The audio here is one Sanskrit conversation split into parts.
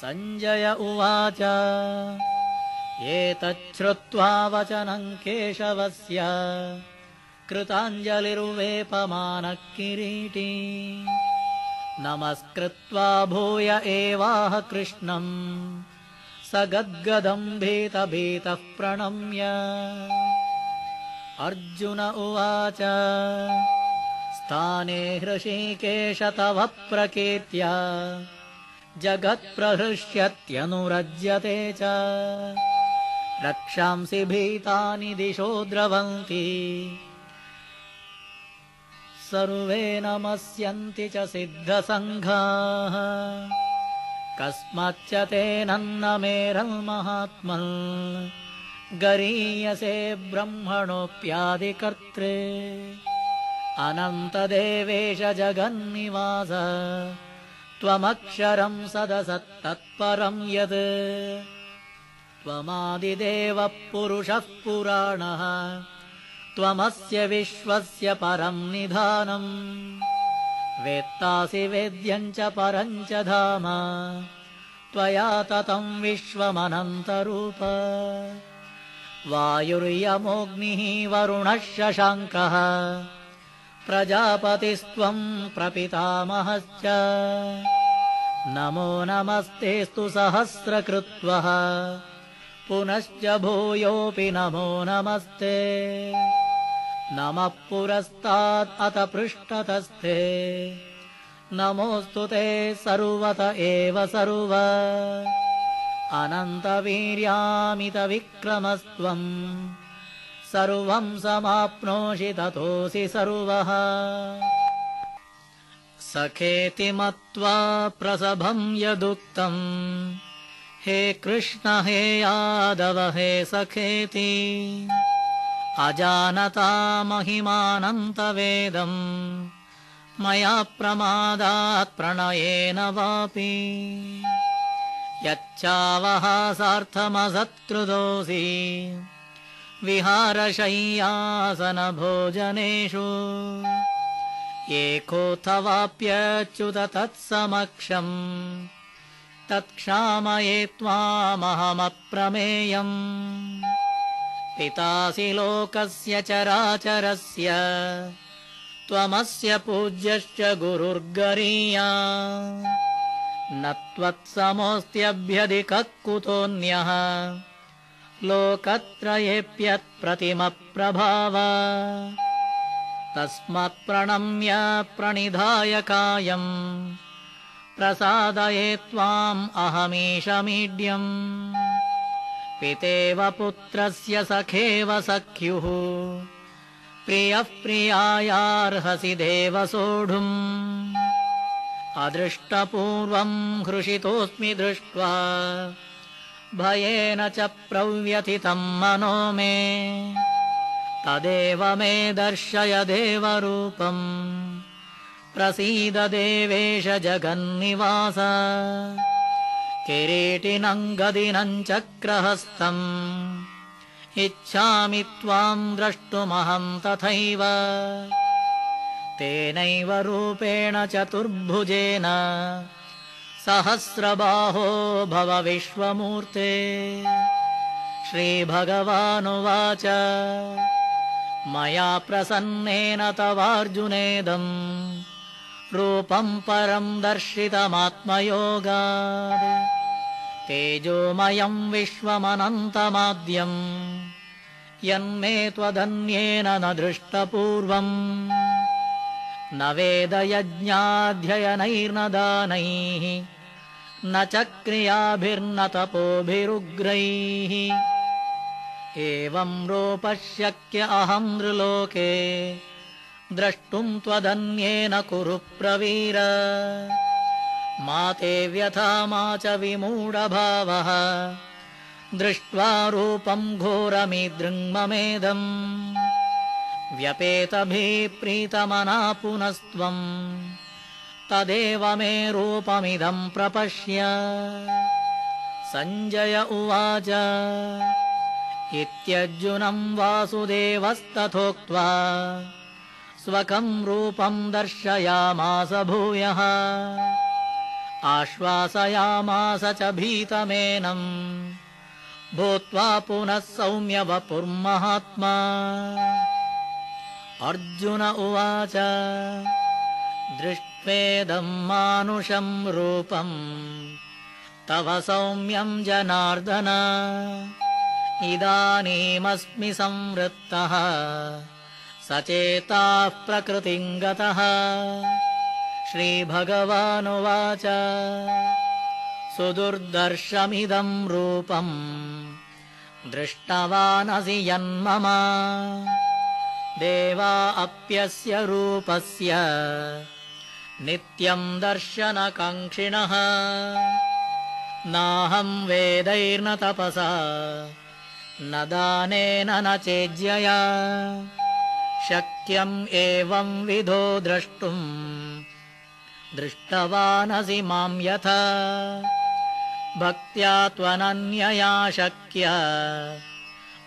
सञ्जय उवाच। एतच्छ्रुत्वा वचनम् केशवस्य। कृताञ्जलिर्वेपमानः किरीटी नमस्कृत्वा भूय एवाह कृष्णम्। स गद्गदम् भीतभीतः प्रणम्य। अर्जुन उवाच। स्थाने हृषीकेश तव प्रकीर्त्या जगत्प्रहृष्यत्यनुरज्यते च। रक्षांसि भीतानि दिशो द्रवन्ति। सर्वे नमस्यन्ति च सिद्धसङ्घाः। कस्माच्च तेनन्नमेरन्महात्मन् गरीयसे ब्रह्मणोऽप्यादिकर्त्रे अनन्तदेवेश जगन्निवास त्वमक्षरम् सदसत्तत्परम् यत् त्वमादिदेवः पुरुषः पुराणः त्वमस्य विश्वस्य परम् निधानम्। वेत्तासि वेद्यम् च परम् च धाम त्वया ततम् विश्वमनन्तरूप। वायुर्यमोऽग्निः वरुणः शशाङ्कः प्रजापतिस्त्वम् प्रपितामहश्च। नमो नमस्तेस्तु सहस्रकृत्वः। पुनश्च भूयोऽपि नमो नमस्ते। नमः पुरस्तात् अत पृष्ठतस्ते नमोऽस्तु ते सर्वत एव सर्व। अनन्तवीर्यामितविक्रमस्त्वम् सर्वम् समाप्नोषि ततोऽसि सर्वः। सखेति मत्वा प्रसभम् यदुक्तम्। हे कृष्ण हे यादव हे सखेति। अजानता महिमानन्तवेदम्। मया प्रमादात् प्रणयेन वापि। यच्चावहासार्थमसत्कृतोऽसि विहारशय्यासनभोजनेषु। एकोऽथवाप्यच्युत तत्समक्षम् तत्क्षामये त्वामहमप्रमेयम्। पितासि लोकस्य चराचरस्य त्वमस्य पूज्यश्च गुरुर्गरीया। न त्वत्समोऽस्त्यभ्यधिकः कुतोऽन्यः लोकत्रयेऽप्यत्प्रतिमप्रभाव। तस्मात्प्रणम्य प्रणिधाय कायम्। प्रसादये त्वाम् अहमीशमीड्यम्। पितेव पुत्रस्य सखेव सख्युः। प्रियः प्रियायार्हसि देव सोढुम् अदृष्टपूर्वम् हृषितोऽस्मि दृष्ट्वा भयेन च प्रव्यथितम् मनो मे। तदेव मे दर्शय देवरूपम्। प्रसीद देवेश जगन्निवास। किरीटिनम् गदिनम् चक्रहस्तम्। इच्छामि त्वाम् द्रष्टुमहम् तथैव। तेनैव रूपेण चतुर्भुजेन सहस्रबाहो भव विश्वमूर्ते। श्रीभगवानुवाच। मया प्रसन्नेन तवार्जुनेदम्। रूपम् परम् दर्शितमात्मयोगात्। तेजोमयम् विश्वमनन्तमाद्यम्। यन्मे त्वदन्येन न दृष्टपूर्वम्। न वेदयज्ञाध्ययनैर्न दानैः न च क्रियाभिर्न तपोभिरुग्रैः एवम् रूपशक्य अहम् नृलोके द्रष्टुम् त्वदन्येन कुरु प्रवीर। मा ते व्यथा मा च विमूढभावः दृष्ट्वा रूपम् घोरमिदृङ्ममेदम् व्यपेतभिप्रीतमना पुनस्त्वम् तदेव मे रूपमिदम् प्रपश्य। सञ्जय उवाच इत्यर्जुनम् वासुदेवस्तथोक्त्वा स्वकम् रूपम् दर्शयामास भूयः। आश्वासयामास च भीतमेनम् भूत्वा पुनः सौम्य वपुर्महात्मा अर्जुन उवाच दृष्ट्वेदम् मानुषम् रूपम् तव सौम्यम् जनार्दन। इदानीमस्मि संवृत्तः सचेताः प्रकृतिम् गतः। श्रीभगवानुवाच सुदुर्दर्शमिदम् रूपम् दृष्टवानसि यन्मम। देवा अप्यस्य रूपस्य नित्यम् दर्शनकाङ्क्षिणः। नाहम् वेदैर्न तपसा न दानेन न चेज्यया। शक्यम् एवम् विधो द्रष्टुम् दृष्टवानसि माम् यथा। भक्त्या त्वनन्यया शक्य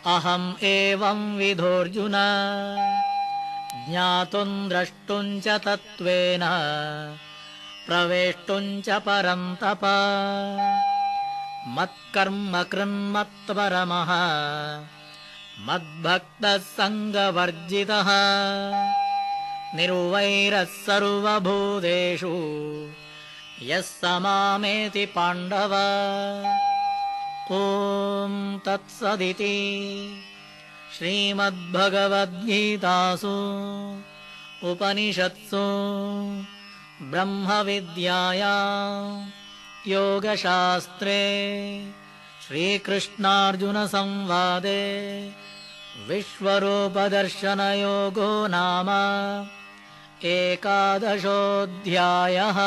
अहम् एवम् विधोऽर्जुन ज्ञातुम् द्रष्टुम् च तत्त्वेन प्रवेष्टुम् च परन्तप मत्कर्म कृन्मत्परमः मद्भक्तः सङ्गवर्जितः। निर्वैरः सर्वभूतेषु यः समामेति पाण्डव। ॐ तत्सदिति श्रीमद्भगवद्गीतासु उपनिषत्सु ब्रह्मविद्याया योगशास्त्रे श्रीकृष्णार्जुनसंवादे विश्वरूपदर्शनयोगो नाम एकादशोऽध्यायः